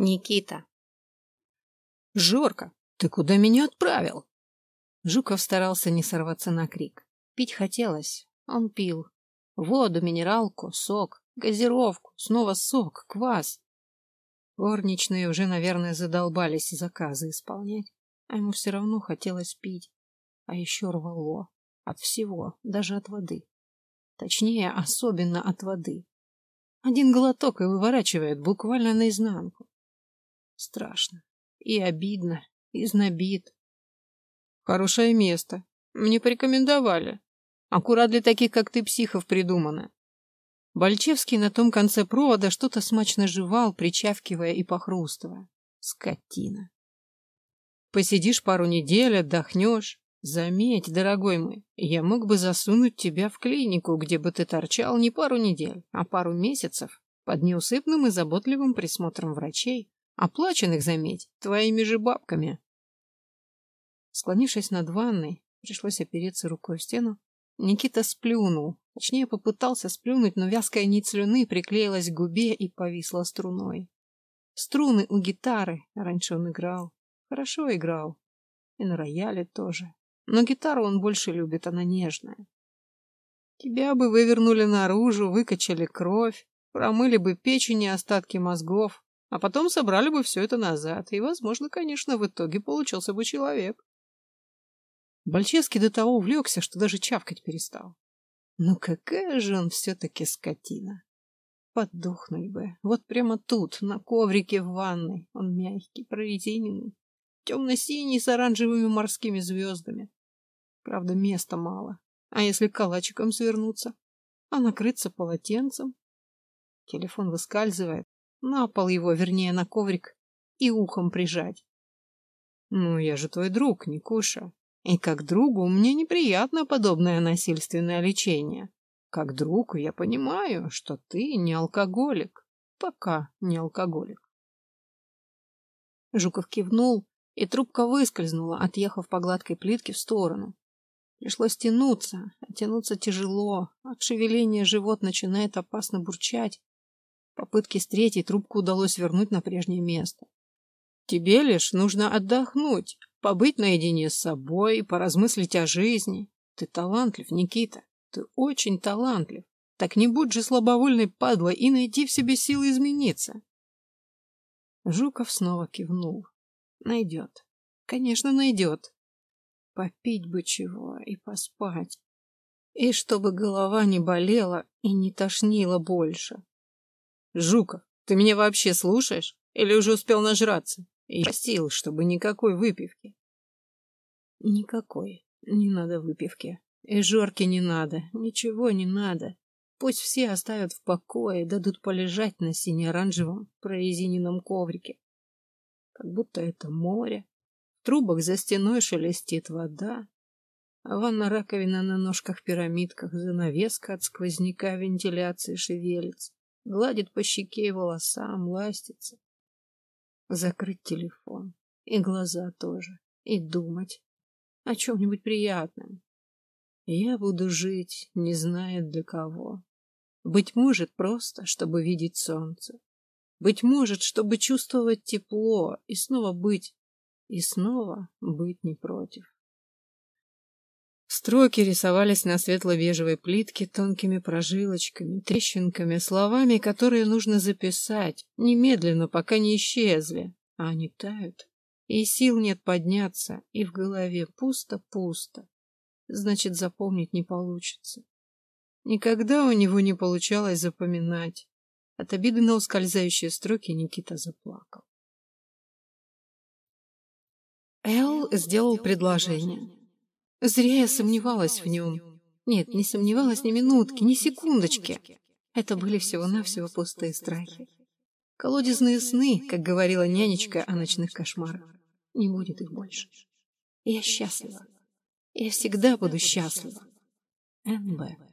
Никита. Жорка, ты куда меня отправил? Жуков старался не сорваться на крик. Пить хотелось. Он пил. Воду, минералку, сок, газировку, снова сок, квас. Горничные уже, наверное, задолбались заказы исполнять, а ему все равно хотелось пить. А еще рвало. От всего, даже от воды. Точнее, особенно от воды. Один глоток и выворачивает буквально наизнанку. Страшно. И обидно, и знобит. Хорошее место. Мне порекомендовали. Аккурат для таких, как ты, психов придумано. Бальчевский на том конце провода что-то смачно жевал, причавкивая и похрустывая. Скотина. Посидишь пару недель, отдохнешь. Заметь, дорогой мой, я мог бы засунуть тебя в клинику, где бы ты торчал не пару недель, а пару месяцев под неусыпным и заботливым присмотром врачей, Оплаченных, заметь, твоими же бабками. Склонившись над ванной, пришлось опереться рукой в стену. Никита сплюнул. Точнее, попытался сплюнуть, но вязкая нить слюны приклеилась к губе и повисла струной. Струны у гитары. Раньше он играл. Хорошо играл. И на рояле тоже. Но гитару он больше любит, она нежная. Тебя бы вывернули наружу, выкачали кровь, промыли бы печень и остатки мозгов, а потом собрали бы все это назад, и, возможно, конечно, в итоге получился бы человек. Бальчевский до того увлекся, что даже чавкать перестал. Ну какая же он все-таки скотина. Подохнуть бы. Вот прямо тут, на коврике в ванной. Он мягкий, прорезиненный, темно-синий с оранжевыми морскими звездами. Правда, места мало. А если калачиком свернуться? А накрыться полотенцем? Телефон выскальзывает, на пол его, вернее, на коврик, и ухом прижать. Ну, я же твой друг, Никуша. И как другу мне неприятно подобное насильственное лечение. Как другу я понимаю, что ты не алкоголик. Пока не алкоголик. Жуков кивнул, и трубка выскользнула, отъехав по гладкой плитке в сторону. Пришлось тянуться, а тянуться тяжело. От шевеления живот начинает опасно бурчать, Попытки с третьей трубку удалось вернуть на прежнее место. Тебе лишь нужно отдохнуть, побыть наедине с собой, поразмыслить о жизни. Ты талантлив, Никита. Ты очень талантлив. Так не будь же слабовольной падлой и найди в себе силы измениться. Жуков снова кивнул. Найдет. Конечно, найдет. Попить бы чего и поспать. И чтобы голова не болела и не тошнила больше. Жуков, ты меня вообще слушаешь? Или уже успел нажраться? И просил, чтобы никакой выпивки. Никакой. Не надо выпивки. И жорки не надо. Ничего не надо. Пусть все оставят в покое, дадут полежать на сине-оранжевом прорезиненном коврике. Как будто это море. В трубах за стеной шелестит вода. А ванна-раковина на ножках-пирамидках, занавеска от сквозняка вентиляции шевелится гладит по щеке и волосам, ластится. Закрыть телефон. И глаза тоже. И думать о чем-нибудь приятном. Я буду жить, не зная для кого. Быть может, просто, чтобы видеть солнце. Быть может, чтобы чувствовать тепло и снова быть, и снова быть не против. Строки рисовались на светло-бежевой плитке тонкими прожилочками, трещинками, словами, которые нужно записать, немедленно, пока не исчезли. А они тают, и сил нет подняться, и в голове пусто-пусто. Значит, запомнить не получится. Никогда у него не получалось запоминать. От обиды на ускользающие строки Никита заплакал. Эл сделал предложение. Зря я сомневалась в нем. Нет, не сомневалась ни минутки, ни секундочки. Это были всего-навсего пустые страхи. Колодезные сны, как говорила нянечка о ночных кошмарах. Не будет их больше. Я счастлива. Я всегда буду счастлива. НБ.